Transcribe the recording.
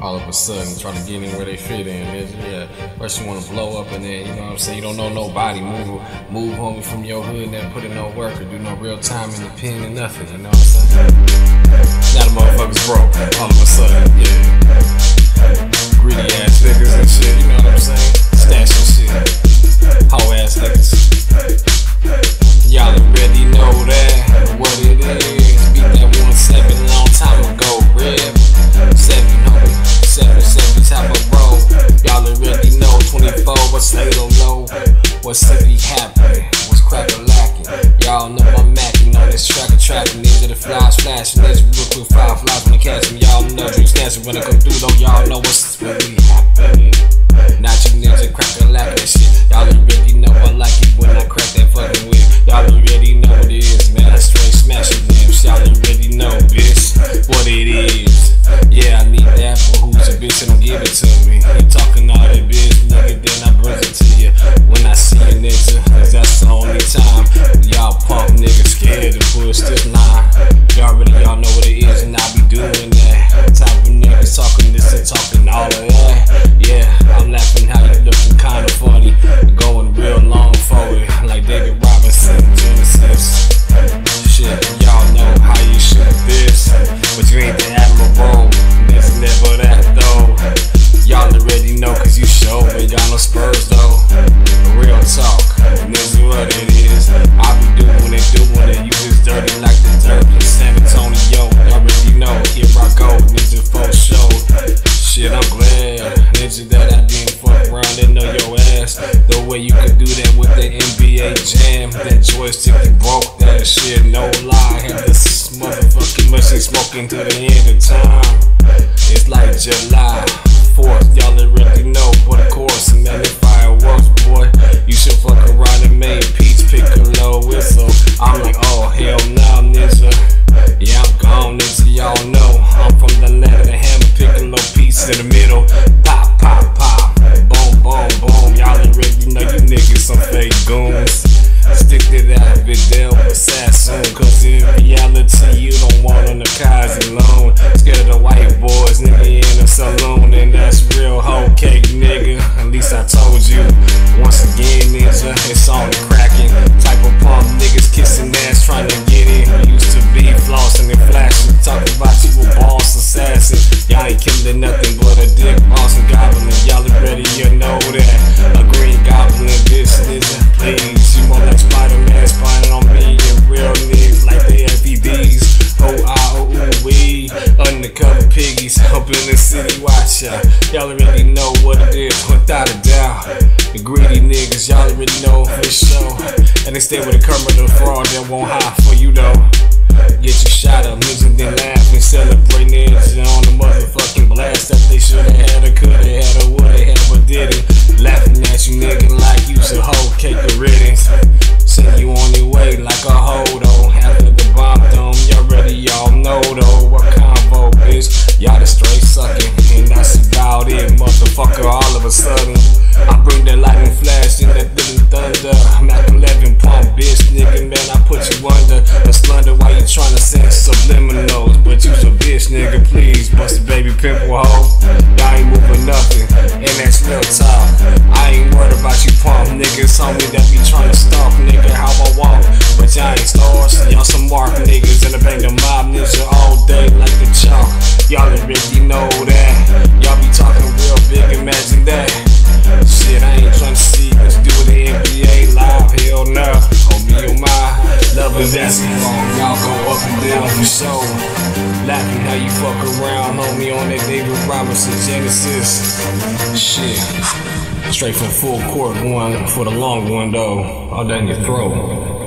all of a sudden try to get in where they fit in. It's, yeah, first you want to blow up and then, you know what I'm saying, you don't know nobody. Move move home from your hood and then put in no work or do no real time in the pen and nothing, you know what I'm saying? Now the motherfuckers broke all of a sudden, yeah. Tracking. These are the flies flashing. These real quick five flies when I catch. Y'all know dreams dancing when I come through though. Y'all know what's really happening. Not you ninja cracker lacking that shit. Y'all already know I like it when I crack that fucking whip. Y'all already know what it is, man. I straight smash it, limbs. Y'all already know, bitch, what it is. Yeah, I need that, but who's a bitch that don't give it to me? He talking all that bitch, nigga, then I bring it to you. When I see a nigga, cause that's the only time y'all scared to ninja, that I didn't fuck around and know your ass. The way you could do that with the NBA jam, that joystick you broke that shit, no lie. Had this motherfucking machine smoking to the end of time. It's like July it's on the cracking. Type of pump niggas kissing ass, trying to get in. Used to be flossing and flashing, talking about you a boss assassin. Y'all ain't killing nothing but a dick boss and goblin. Y'all already, you know that. A green goblin, this ninja, please. You more like Spider-Man, spying on me and real niggas like they FPDs. Oh, I, oh, we undercover piggies up in the city. Y'all already know what it is, without a doubt. The greedy niggas, y'all already know for sure. And they stay with a the Frog that won't hide for you though. Get you shot up, niggas then laugh and celebrate niggas on the motherfucking blast that they shoulda had or coulda a pimple hoe. Y'all ain't moving nothing, and that's real talk. I ain't worried about you pump niggas, homie, that be tryna stalk, nigga, how I walk. But y'all ain't stars, y'all some mark niggas, and I bang the mob ninja all day like the chalk. Y'all already know that. Y'all be talking real big, imagine that. Shit, I ain't tryna see us do the NBA live, hell no. me you my lovers asking long, y'all go up and down for sure. Laughing how you fuck around, homie, on that David Robinson Genesis. Shit. Straight from full court, going for the long one though. All down your throat.